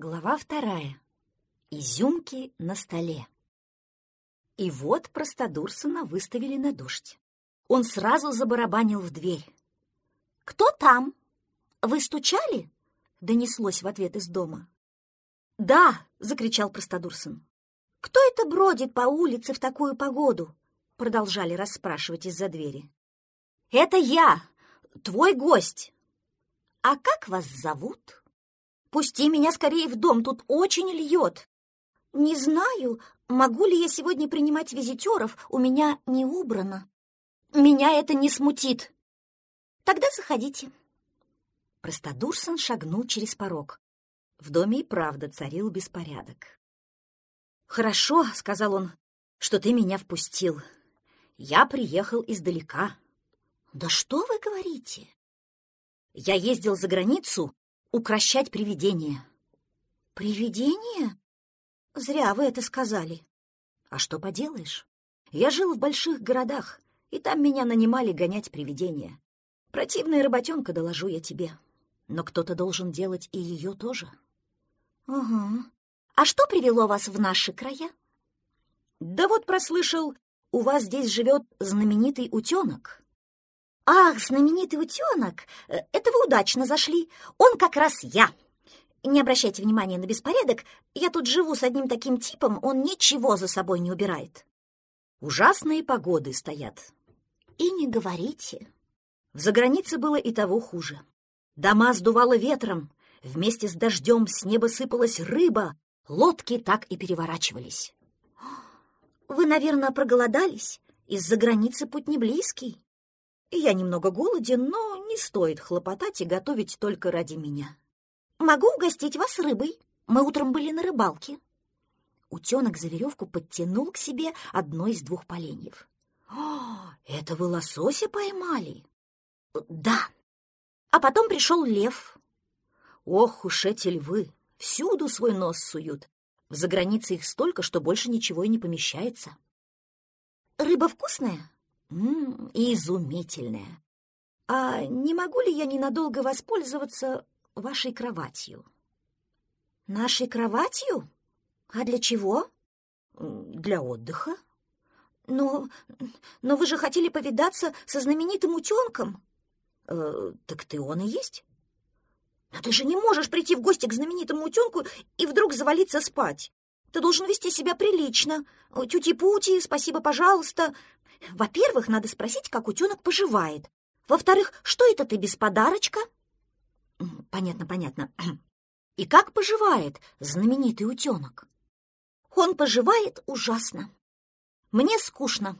Глава вторая. Изюмки на столе. И вот простодурсона выставили на дождь. Он сразу забарабанил в дверь. «Кто там? Вы стучали?» — донеслось в ответ из дома. «Да!» — закричал простодурсон. «Кто это бродит по улице в такую погоду?» — продолжали расспрашивать из-за двери. «Это я, твой гость!» «А как вас зовут?» «Пусти меня скорее в дом, тут очень льет!» «Не знаю, могу ли я сегодня принимать визитеров, у меня не убрано». «Меня это не смутит». «Тогда заходите». Простодурсон шагнул через порог. В доме и правда царил беспорядок. «Хорошо», — сказал он, — «что ты меня впустил. Я приехал издалека». «Да что вы говорите?» «Я ездил за границу укращать привидения». «Привидения? Зря вы это сказали». «А что поделаешь? Я жил в больших городах, и там меня нанимали гонять привидения. Противная работенка, доложу я тебе. Но кто-то должен делать и ее тоже». «Ага. А что привело вас в наши края?» «Да вот прослышал, у вас здесь живет знаменитый утенок». «Ах, знаменитый утенок! Это вы удачно зашли. Он как раз я. Не обращайте внимания на беспорядок. Я тут живу с одним таким типом, он ничего за собой не убирает». Ужасные погоды стоят. «И не говорите». В загранице было и того хуже. Дома сдувало ветром, вместе с дождем с неба сыпалась рыба, лодки так и переворачивались. «Вы, наверное, проголодались? Из-за границы путь не близкий». Я немного голоден, но не стоит хлопотать и готовить только ради меня. Могу угостить вас рыбой. Мы утром были на рыбалке. Утенок за веревку подтянул к себе одно из двух поленьев. «О, это вы лосося поймали?» «Да. А потом пришел лев». «Ох уж эти львы! Всюду свой нос суют. В загранице их столько, что больше ничего и не помещается». «Рыба вкусная?» М -м, изумительная. А не могу ли я ненадолго воспользоваться вашей кроватью? Нашей кроватью? А для чего? Для отдыха. Но, но вы же хотели повидаться со знаменитым утенком. Э, так ты он и есть. Но ты же не можешь прийти в гости к знаменитому утенку и вдруг завалиться спать. Ты должен вести себя прилично. Тюти-пути, спасибо, пожалуйста. Во-первых, надо спросить, как утенок поживает. Во-вторых, что это ты без подарочка? Понятно, понятно. И как поживает знаменитый утенок? Он поживает ужасно. Мне скучно.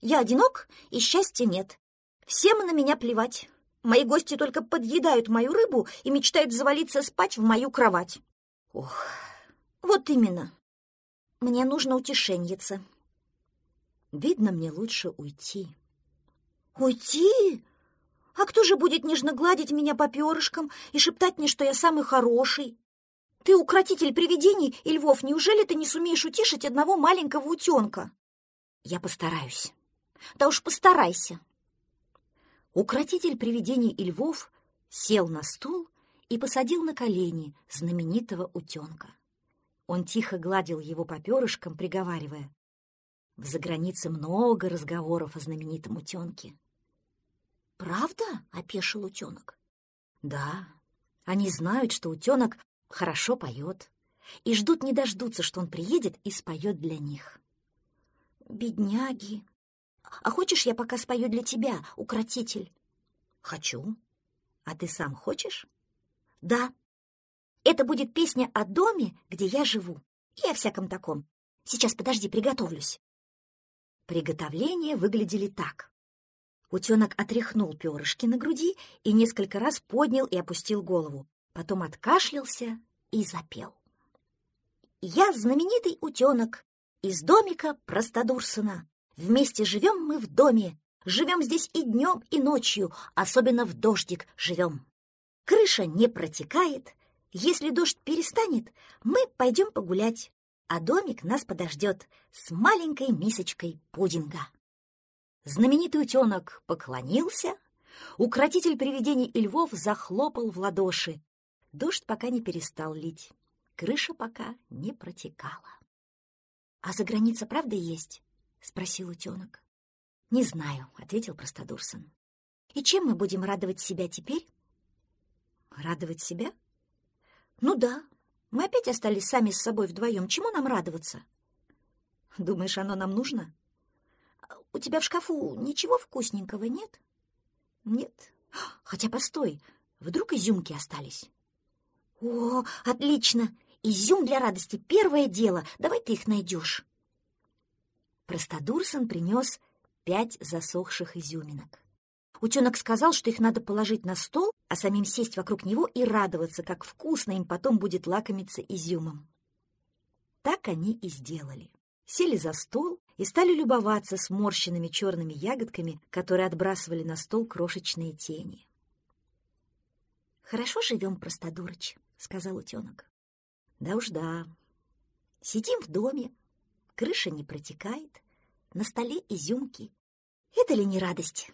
Я одинок, и счастья нет. Всем на меня плевать. Мои гости только подъедают мою рыбу и мечтают завалиться спать в мою кровать. Ох, вот именно. Мне нужно утешеньице. Видно, мне лучше уйти. Уйти? А кто же будет нежно гладить меня по перышкам и шептать мне, что я самый хороший? Ты укротитель привидений и львов, неужели ты не сумеешь утешить одного маленького утенка? Я постараюсь. Да уж постарайся. Укротитель привидений и львов сел на стул и посадил на колени знаменитого утенка. Он тихо гладил его по перышкам, приговаривая. В загранице много разговоров о знаменитом утенке. «Правда?» — опешил утенок. «Да, они знают, что утенок хорошо поет, и ждут не дождутся, что он приедет и споет для них». «Бедняги! А хочешь, я пока спою для тебя, укротитель?» «Хочу. А ты сам хочешь?» «Да. Это будет песня о доме, где я живу, и о всяком таком. Сейчас, подожди, приготовлюсь». Приготовления выглядели так. Утенок отряхнул перышки на груди и несколько раз поднял и опустил голову, потом откашлялся и запел. «Я знаменитый утенок из домика Простодурсона. Вместе живем мы в доме, живем здесь и днем, и ночью, особенно в дождик живем. Крыша не протекает, если дождь перестанет, мы пойдем погулять а домик нас подождет с маленькой мисочкой пудинга. Знаменитый утенок поклонился, укротитель привидений и львов захлопал в ладоши. Дождь пока не перестал лить. крыша пока не протекала. «А за граница правда есть?» — спросил утенок. «Не знаю», — ответил Простодурсон. «И чем мы будем радовать себя теперь?» «Радовать себя?» «Ну да. Мы опять остались сами с собой вдвоем. Чему нам радоваться?» «Думаешь, оно нам нужно?» «У тебя в шкафу ничего вкусненького нет?» «Нет. Хотя, постой, вдруг изюмки остались?» «О, отлично! Изюм для радости — первое дело. Давай ты их найдешь». Простодурсон принес пять засохших изюминок. Утенок сказал, что их надо положить на стол, а самим сесть вокруг него и радоваться, как вкусно им потом будет лакомиться изюмом. Так они и сделали. Сели за стол и стали любоваться сморщенными черными ягодками, которые отбрасывали на стол крошечные тени. «Хорошо живем, простодурочь», — сказал утенок. «Да уж да. Сидим в доме, крыша не протекает, на столе изюмки. Это ли не радость?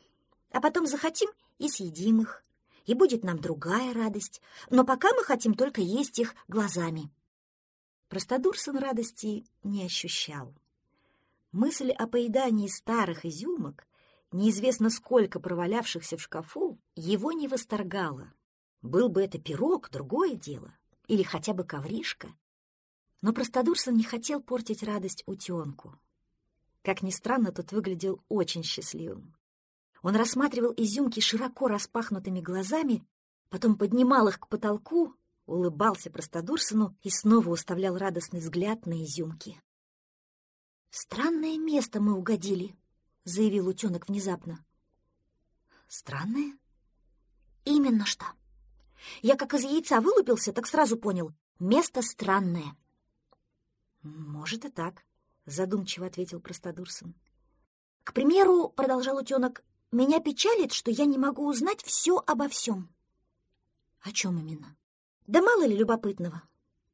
А потом захотим и съедим их, и будет нам другая радость, но пока мы хотим только есть их глазами». Простодурсон радости не ощущал. Мысль о поедании старых изюмок, неизвестно сколько провалявшихся в шкафу, его не восторгала. Был бы это пирог, другое дело, или хотя бы ковришка. Но Простодурсон не хотел портить радость утенку. Как ни странно, тот выглядел очень счастливым. Он рассматривал изюмки широко распахнутыми глазами, потом поднимал их к потолку, улыбался Простодурсону и снова уставлял радостный взгляд на изюмки. «Странное место мы угодили», — заявил утенок внезапно. «Странное?» «Именно что. Я как из яйца вылупился, так сразу понял. Место странное». «Может и так», — задумчиво ответил Простодурсон. «К примеру, — продолжал утенок, — меня печалит, что я не могу узнать все обо всем». «О чем именно?» «Да мало ли любопытного.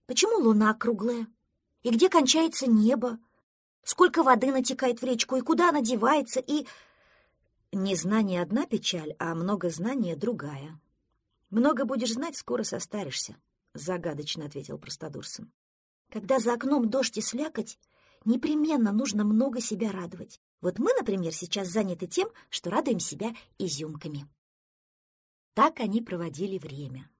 Почему луна круглая? И где кончается небо? сколько воды натекает в речку и куда она девается, и... Незнание одна печаль, а много знания другая. Много будешь знать, скоро состаришься, — загадочно ответил Простодурсон. Когда за окном дождь и слякоть, непременно нужно много себя радовать. Вот мы, например, сейчас заняты тем, что радуем себя изюмками. Так они проводили время.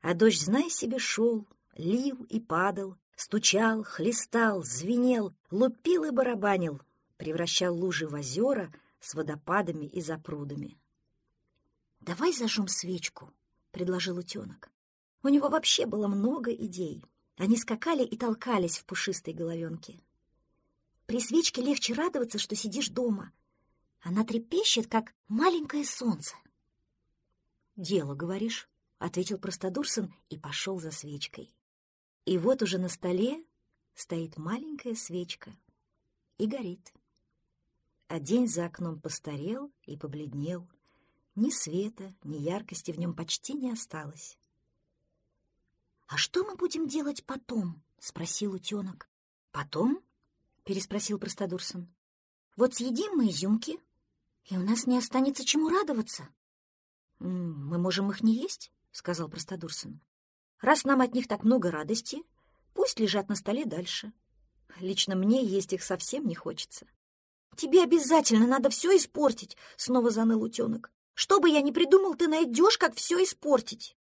А дождь, знай себе, шел, лил и падал, Стучал, хлестал, звенел, лупил и барабанил, превращал лужи в озера с водопадами и запрудами. «Давай зажжем свечку», — предложил утенок. У него вообще было много идей. Они скакали и толкались в пушистой головенке. При свечке легче радоваться, что сидишь дома. Она трепещет, как маленькое солнце. «Дело, говоришь», — ответил Простодурсон и пошел за свечкой. И вот уже на столе стоит маленькая свечка и горит. А день за окном постарел и побледнел. Ни света, ни яркости в нем почти не осталось. «А что мы будем делать потом?» — спросил утенок. «Потом?» — переспросил Простодурсон. «Вот съедим мы изюмки, и у нас не останется чему радоваться». «Мы можем их не есть», — сказал Простодурсон. Раз нам от них так много радости, пусть лежат на столе дальше. Лично мне есть их совсем не хочется. «Тебе обязательно надо все испортить!» — снова заныл утенок. «Что бы я ни придумал, ты найдешь, как все испортить!»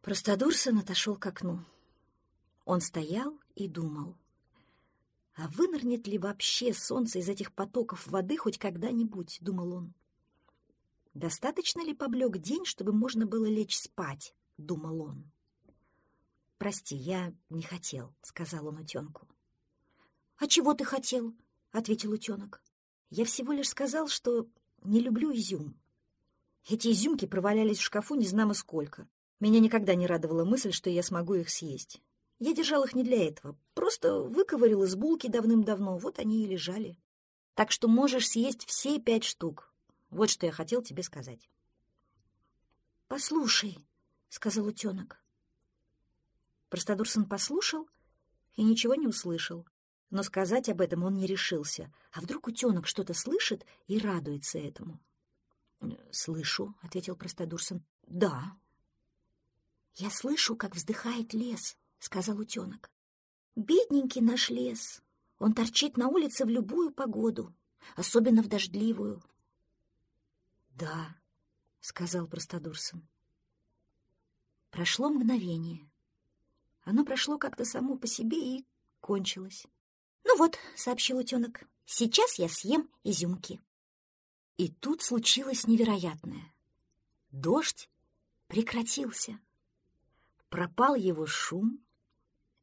Простодурсон отошел к окну. Он стоял и думал. А вынырнет ли вообще солнце из этих потоков воды хоть когда-нибудь, думал он. Достаточно ли поблек день, чтобы можно было лечь спать, думал он. «Прости, я не хотел», — сказал он утенку. «А чего ты хотел?» — ответил утенок. «Я всего лишь сказал, что не люблю изюм. Эти изюмки провалялись в шкафу не знамо сколько. Меня никогда не радовала мысль, что я смогу их съесть. Я держал их не для этого, просто выковырил из булки давным-давно, вот они и лежали. Так что можешь съесть все пять штук. Вот что я хотел тебе сказать». «Послушай», — сказал утенок, Простодурсон послушал и ничего не услышал. Но сказать об этом он не решился. А вдруг утенок что-то слышит и радуется этому? «Слышу», — ответил Простодурсон. «Да». «Я слышу, как вздыхает лес», — сказал утенок. «Бедненький наш лес. Он торчит на улице в любую погоду, особенно в дождливую». «Да», — сказал Простодурсон. Прошло мгновение. Оно прошло как-то само по себе и кончилось. «Ну вот», — сообщил утенок, — «сейчас я съем изюмки». И тут случилось невероятное. Дождь прекратился. Пропал его шум,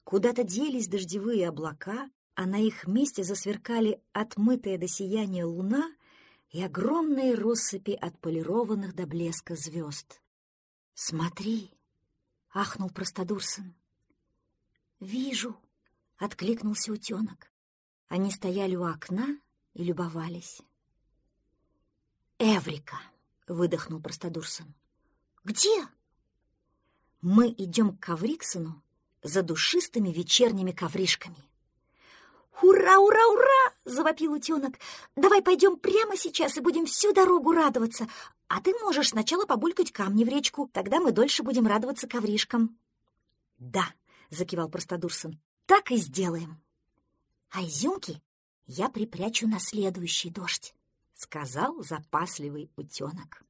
куда-то делись дождевые облака, а на их месте засверкали отмытая до сияния луна и огромные россыпи отполированных до блеска звезд. «Смотри!» — ахнул Простодурсон. «Вижу!» — откликнулся утенок. Они стояли у окна и любовались. «Эврика!» — выдохнул Простодурсон. «Где?» «Мы идем к Кавриксону за душистыми вечерними ковришками». «Ура, ура, ура!» — завопил утенок. «Давай пойдем прямо сейчас и будем всю дорогу радоваться. А ты можешь сначала побулькать камни в речку, тогда мы дольше будем радоваться ковришкам». «Да», — закивал Простодурсон, — «так и сделаем». «А изюмки я припрячу на следующий дождь» сказал запасливый утенок.